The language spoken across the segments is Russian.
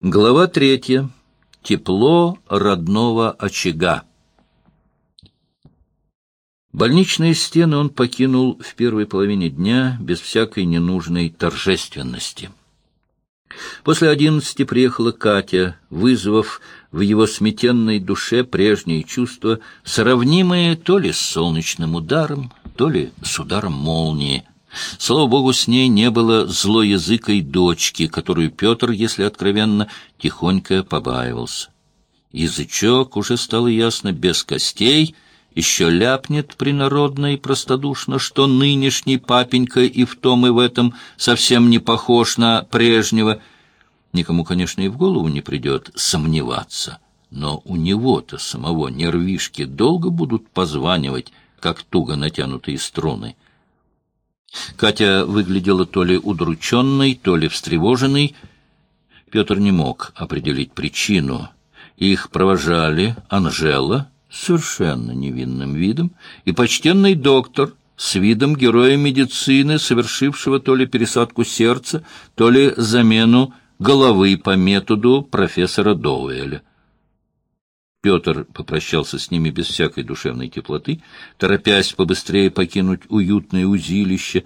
Глава третья. Тепло родного очага. Больничные стены он покинул в первой половине дня без всякой ненужной торжественности. После одиннадцати приехала Катя, вызвав в его сметенной душе прежние чувства, сравнимые то ли с солнечным ударом, то ли с ударом молнии — Слава богу, с ней не было злоязыкой дочки, которую Петр, если откровенно, тихонько побаивался. Язычок, уже стало ясно, без костей, еще ляпнет принародно и простодушно, что нынешний папенька и в том, и в этом совсем не похож на прежнего. Никому, конечно, и в голову не придет сомневаться, но у него-то самого нервишки долго будут позванивать, как туго натянутые струны. Катя выглядела то ли удрученной, то ли встревоженной. Петр не мог определить причину. Их провожали Анжела совершенно невинным видом и почтенный доктор с видом героя медицины, совершившего то ли пересадку сердца, то ли замену головы по методу профессора Доуэля. Петр попрощался с ними без всякой душевной теплоты, торопясь побыстрее покинуть уютное узилище.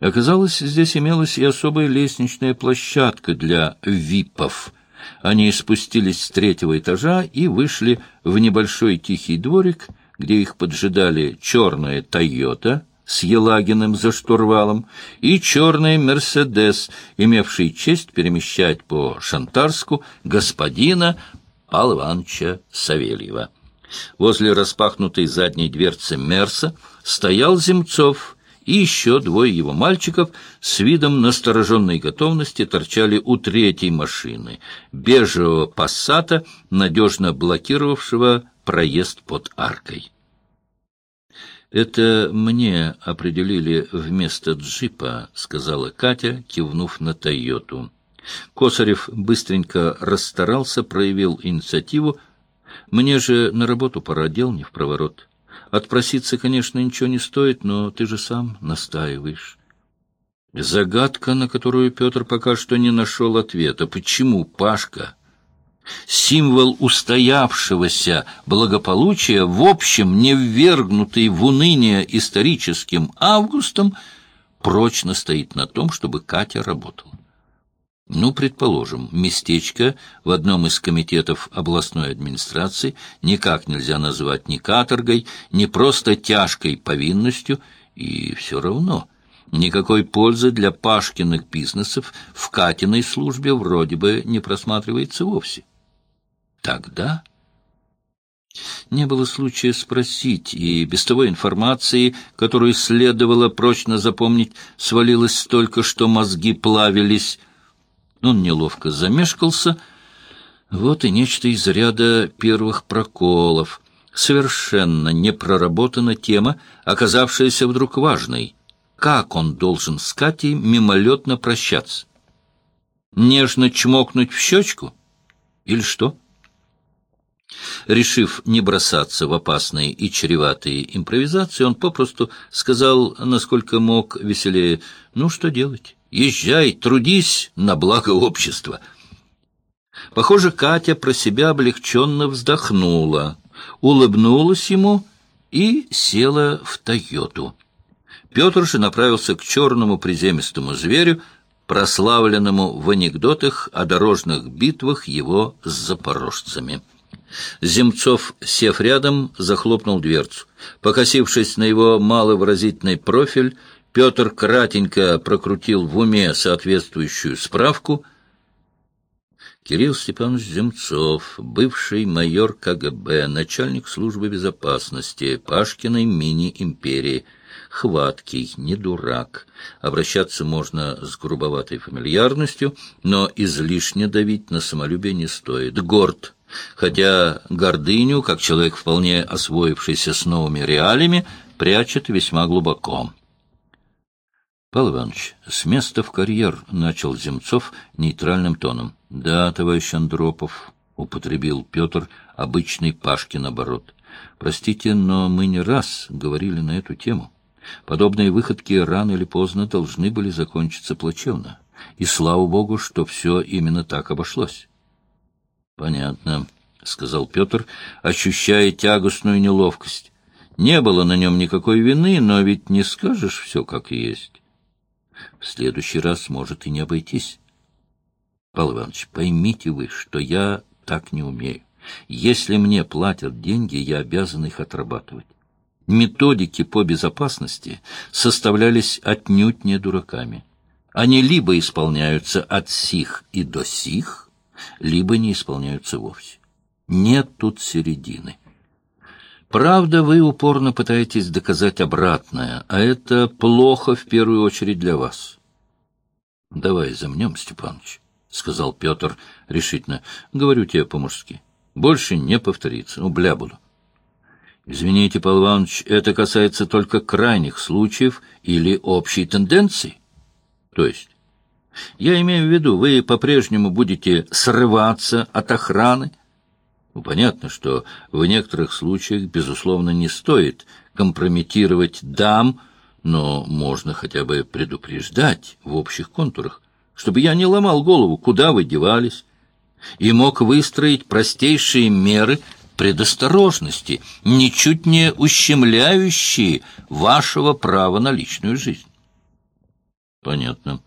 Оказалось, здесь имелась и особая лестничная площадка для випов. Они спустились с третьего этажа и вышли в небольшой тихий дворик, где их поджидали черная «Тойота», с Елагиным за штурвалом, и черный «Мерседес», имевший честь перемещать по Шантарску господина Павла Ивановича Савельева. Возле распахнутой задней дверцы Мерса стоял Земцов, и еще двое его мальчиков с видом настороженной готовности торчали у третьей машины, бежевого пассата, надежно блокировавшего проезд под аркой. «Это мне определили вместо джипа», — сказала Катя, кивнув на «Тойоту». Косарев быстренько расстарался, проявил инициативу. «Мне же на работу пора, дел не в проворот. Отпроситься, конечно, ничего не стоит, но ты же сам настаиваешь». Загадка, на которую Петр пока что не нашел ответа. Почему Пашка, символ устоявшегося благополучия, в общем, не ввергнутый в уныние историческим августом, прочно стоит на том, чтобы Катя работала? Ну, предположим, местечко в одном из комитетов областной администрации никак нельзя назвать ни каторгой, ни просто тяжкой повинностью, и все равно никакой пользы для Пашкиных бизнесов в Катиной службе вроде бы не просматривается вовсе. Тогда... Не было случая спросить, и без того информации, которую следовало прочно запомнить, свалилось столько, что мозги плавились, он неловко замешкался. Вот и нечто из ряда первых проколов. Совершенно не проработана тема, оказавшаяся вдруг важной. Как он должен с Катей мимолетно прощаться? Нежно чмокнуть в щечку? Или что? Решив не бросаться в опасные и чреватые импровизации, он попросту сказал, насколько мог, веселее, «Ну, что делать? Езжай, трудись на благо общества. Похоже, Катя про себя облегченно вздохнула, улыбнулась ему и села в «Тойоту». Петр же направился к черному приземистому зверю, прославленному в анекдотах о дорожных битвах его с запорожцами. Земцов, сев рядом, захлопнул дверцу. Покосившись на его маловыразительный профиль, Петр кратенько прокрутил в уме соответствующую справку. Кирилл Степанович Земцов, бывший майор КГБ, начальник службы безопасности Пашкиной мини-империи, хваткий, не дурак. Обращаться можно с грубоватой фамильярностью, но излишне давить на самолюбие не стоит. Горд, хотя гордыню, как человек, вполне освоившийся с новыми реалиями, прячет весьма глубоко. Павел Иванович, с места в карьер начал Земцов нейтральным тоном. — Да, товарищ Андропов, — употребил Петр обычный Пашкин оборот. — Простите, но мы не раз говорили на эту тему. Подобные выходки рано или поздно должны были закончиться плачевно. И слава богу, что все именно так обошлось. — Понятно, — сказал Петр, ощущая тягостную неловкость. Не было на нем никакой вины, но ведь не скажешь все как есть. Следующий раз может и не обойтись. Павел Иванович, поймите вы, что я так не умею. Если мне платят деньги, я обязан их отрабатывать. Методики по безопасности составлялись отнюдь не дураками. Они либо исполняются от сих и до сих, либо не исполняются вовсе. Нет тут середины. Правда, вы упорно пытаетесь доказать обратное, а это плохо в первую очередь для вас. — Давай замнем, Степаныч, — сказал Петр решительно. — Говорю тебе по-мужски. Больше не повторится. Ну, бля буду. Извините, Павел Иванович, это касается только крайних случаев или общей тенденции? То есть? Я имею в виду, вы по-прежнему будете срываться от охраны, ну, понятно, что в некоторых случаях, безусловно, не стоит компрометировать дам, но можно хотя бы предупреждать в общих контурах, чтобы я не ломал голову, куда вы девались, и мог выстроить простейшие меры предосторожности, ничуть не ущемляющие вашего права на личную жизнь. Понятно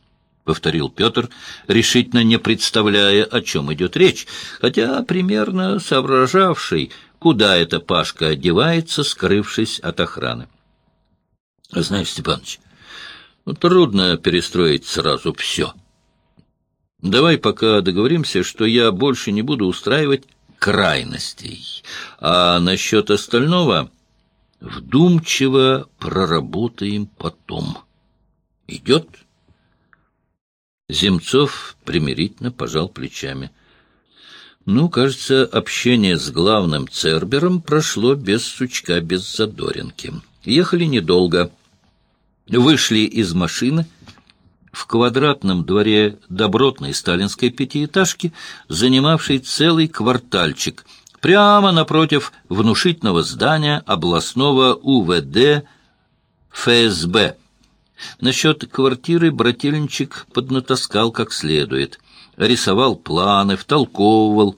повторил Петр, решительно не представляя, о чем идет речь, хотя примерно соображавший, куда эта Пашка одевается, скрывшись от охраны. — Знаешь, Степаныч, ну, трудно перестроить сразу все. Давай пока договоримся, что я больше не буду устраивать крайностей, а насчет остального вдумчиво проработаем потом. Идет? — Земцов примирительно пожал плечами. Ну, кажется, общение с главным Цербером прошло без сучка, без задоринки. Ехали недолго. Вышли из машины. В квадратном дворе добротной сталинской пятиэтажки, занимавшей целый квартальчик, прямо напротив внушительного здания областного УВД ФСБ. Насчет квартиры брательничек поднатаскал как следует. Рисовал планы, втолковывал.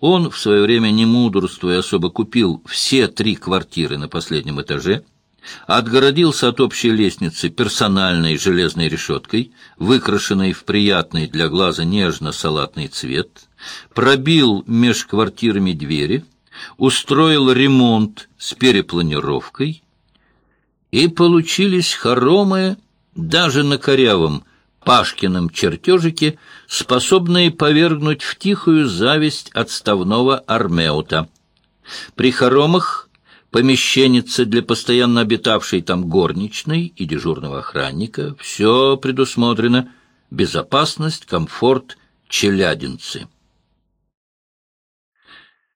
Он в свое время, не мудрствуя особо, купил все три квартиры на последнем этаже, отгородился от общей лестницы персональной железной решеткой, выкрашенной в приятный для глаза нежно-салатный цвет, пробил меж квартирами двери, устроил ремонт с перепланировкой — и получились хоромы даже на корявом Пашкином чертежике, способные повергнуть в тихую зависть отставного армеута. При хоромах помещенница для постоянно обитавшей там горничной и дежурного охранника, все предусмотрено, безопасность, комфорт, челядинцы.